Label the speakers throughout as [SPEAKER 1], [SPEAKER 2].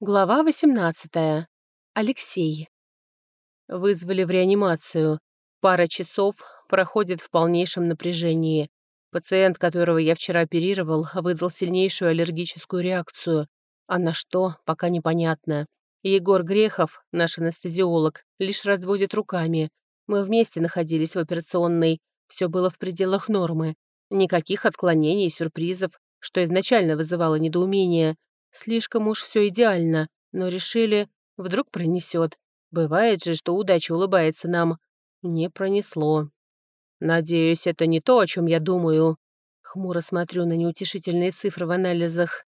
[SPEAKER 1] Глава 18. Алексей. Вызвали в реанимацию. Пара часов проходит в полнейшем напряжении. Пациент, которого я вчера оперировал, выдал сильнейшую аллергическую реакцию. А на что, пока непонятно. Егор Грехов, наш анестезиолог, лишь разводит руками. Мы вместе находились в операционной. Все было в пределах нормы. Никаких отклонений и сюрпризов, что изначально вызывало недоумение – Слишком уж все идеально, но решили, вдруг пронесет. Бывает же, что удача улыбается нам. Не пронесло. Надеюсь, это не то, о чем я думаю. Хмуро смотрю на неутешительные цифры в анализах.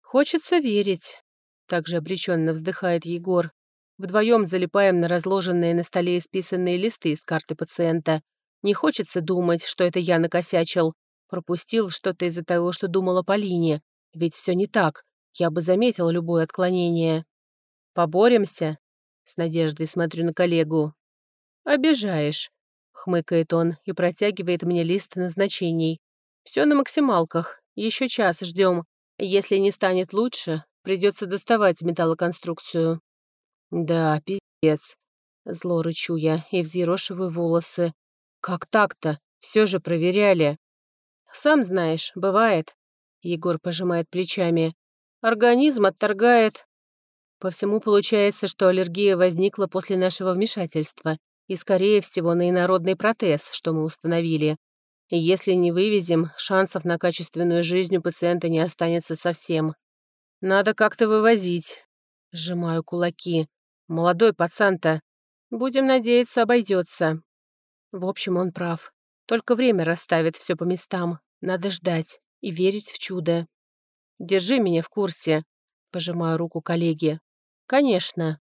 [SPEAKER 1] Хочется верить. Также обреченно вздыхает Егор. Вдвоем залипаем на разложенные на столе исписанные листы из карты пациента. Не хочется думать, что это я накосячил. Пропустил что-то из-за того, что думала Полине. Ведь все не так. Я бы заметил любое отклонение. «Поборемся?» С надеждой смотрю на коллегу. «Обижаешь», — хмыкает он и протягивает мне лист назначений. «Все на максималках. Еще час ждем. Если не станет лучше, придется доставать металлоконструкцию». «Да, пиздец». Зло рычу я и взъерошиваю волосы. «Как так-то? Все же проверяли». «Сам знаешь, бывает». Егор пожимает плечами. Организм отторгает. По всему получается, что аллергия возникла после нашего вмешательства и, скорее всего, на инородный протез, что мы установили. И если не вывезем, шансов на качественную жизнь у пациента не останется совсем. Надо как-то вывозить. Сжимаю кулаки. Молодой пацан-то. Будем надеяться, обойдется. В общем, он прав. Только время расставит все по местам. Надо ждать и верить в чудо. Держи меня в курсе», — пожимаю руку коллеге. «Конечно».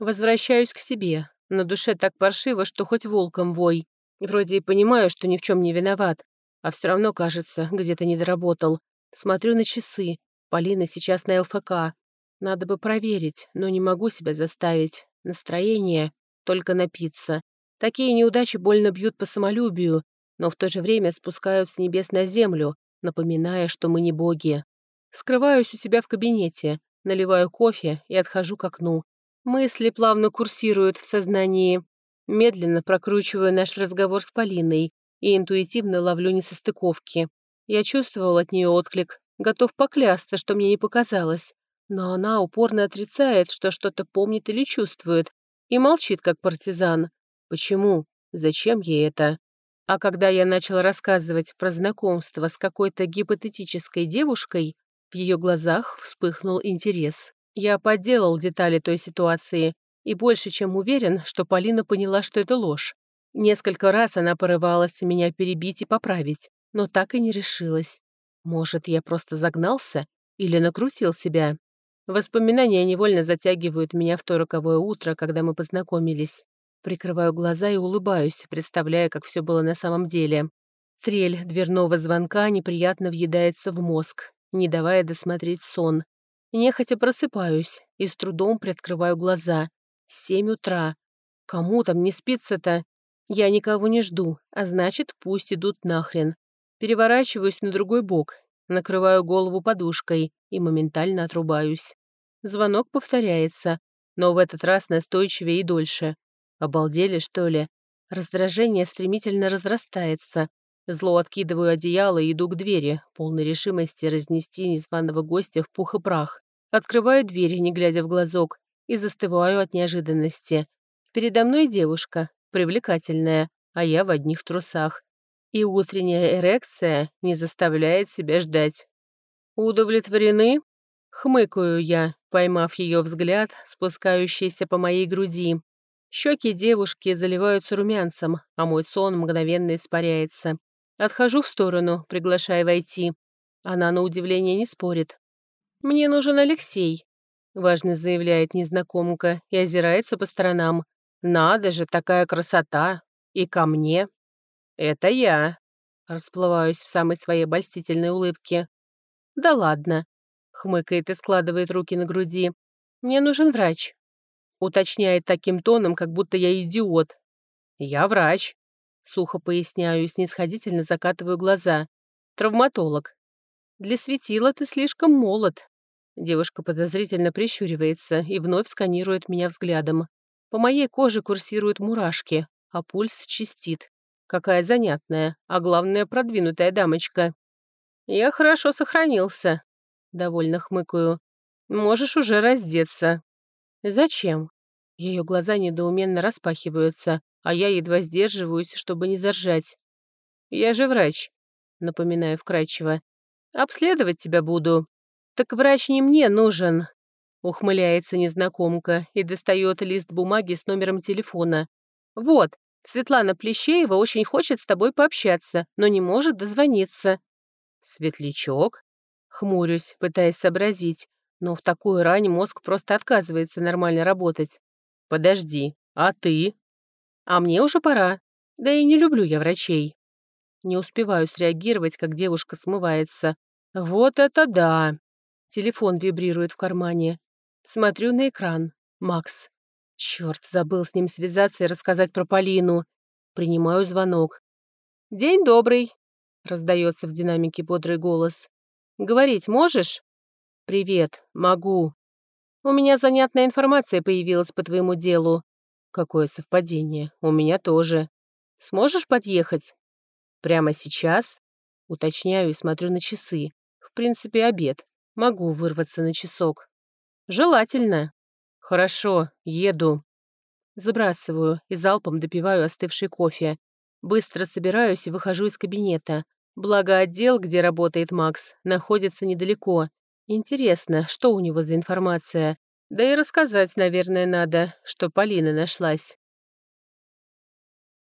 [SPEAKER 1] Возвращаюсь к себе. На душе так паршиво, что хоть волком вой. Вроде и понимаю, что ни в чем не виноват, а все равно, кажется, где-то не доработал. Смотрю на часы. Полина сейчас на ЛФК. Надо бы проверить, но не могу себя заставить. Настроение — только напиться. Такие неудачи больно бьют по самолюбию, но в то же время спускают с небес на землю, напоминая, что мы не боги. Скрываюсь у себя в кабинете, наливаю кофе и отхожу к окну. Мысли плавно курсируют в сознании. Медленно прокручиваю наш разговор с Полиной и интуитивно ловлю несостыковки. Я чувствовал от нее отклик, готов поклясться, что мне не показалось. Но она упорно отрицает, что что-то помнит или чувствует, и молчит, как партизан. Почему? Зачем ей это? А когда я начал рассказывать про знакомство с какой-то гипотетической девушкой, в ее глазах вспыхнул интерес. Я подделал детали той ситуации и больше чем уверен, что Полина поняла, что это ложь. Несколько раз она порывалась меня перебить и поправить, но так и не решилась. Может, я просто загнался или накрутил себя? Воспоминания невольно затягивают меня в то роковое утро, когда мы познакомились. Прикрываю глаза и улыбаюсь, представляя, как все было на самом деле. Трель дверного звонка неприятно въедается в мозг, не давая досмотреть сон. Нехотя просыпаюсь и с трудом приоткрываю глаза. Семь утра. Кому там не спится-то? Я никого не жду, а значит, пусть идут нахрен. Переворачиваюсь на другой бок, накрываю голову подушкой и моментально отрубаюсь. Звонок повторяется, но в этот раз настойчивее и дольше. Обалдели, что ли? Раздражение стремительно разрастается, Зло откидываю одеяло и иду к двери, полной решимости разнести незваного гостя в пух и прах. Открываю дверь, не глядя в глазок, и застываю от неожиданности. Передо мной девушка, привлекательная, а я в одних трусах. И утренняя эрекция не заставляет себя ждать. «Удовлетворены?» — хмыкаю я, поймав ее взгляд, спускающийся по моей груди. Щеки девушки заливаются румянцем, а мой сон мгновенно испаряется. Отхожу в сторону, приглашая войти. Она, на удивление, не спорит. «Мне нужен Алексей», — важно заявляет незнакомка и озирается по сторонам. «Надо же, такая красота! И ко мне!» «Это я!» — расплываюсь в самой своей обольстительной улыбке. «Да ладно!» — хмыкает и складывает руки на груди. «Мне нужен врач», — уточняет таким тоном, как будто я идиот. «Я врач», Сухо поясняю и снисходительно закатываю глаза. Травматолог. Для светила ты слишком молод. Девушка подозрительно прищуривается и вновь сканирует меня взглядом. По моей коже курсируют мурашки, а пульс чистит. Какая занятная, а главное, продвинутая дамочка. Я хорошо сохранился. Довольно хмыкаю. Можешь уже раздеться. Зачем? Ее глаза недоуменно распахиваются, а я едва сдерживаюсь, чтобы не заржать. Я же врач, напоминаю вкрадчиво. Обследовать тебя буду. Так врач не мне нужен. Ухмыляется незнакомка и достает лист бумаги с номером телефона. Вот, Светлана Плещеева очень хочет с тобой пообщаться, но не может дозвониться. Светлячок? Хмурюсь, пытаясь сообразить, но в такую рань мозг просто отказывается нормально работать. Подожди, а ты? А мне уже пора. Да и не люблю я врачей. Не успеваю среагировать, как девушка смывается. Вот это да! Телефон вибрирует в кармане. Смотрю на экран. Макс. Черт, забыл с ним связаться и рассказать про Полину. Принимаю звонок. «День добрый», — раздается в динамике бодрый голос. «Говорить можешь?» «Привет, могу. У меня занятная информация появилась по твоему делу. Какое совпадение, у меня тоже. Сможешь подъехать?» «Прямо сейчас?» Уточняю и смотрю на часы. В принципе, обед. Могу вырваться на часок. «Желательно». «Хорошо, еду». Забрасываю и залпом допиваю остывший кофе. Быстро собираюсь и выхожу из кабинета. Благо, отдел, где работает Макс, находится недалеко. Интересно, что у него за информация? Да и рассказать, наверное, надо, что Полина нашлась.